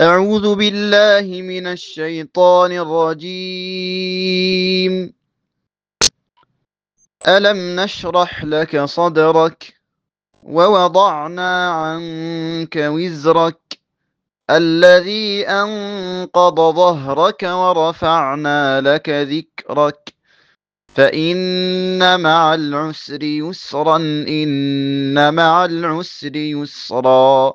أعوذ بالله من الشيطان الرجيم. ألم نشرح لك صدرك ووضعنا عنك وزرك الذي أنقض ظهرك ورفعنا لك ذكرك. فإن مع العسر يسرا إن مع العسر يسرا.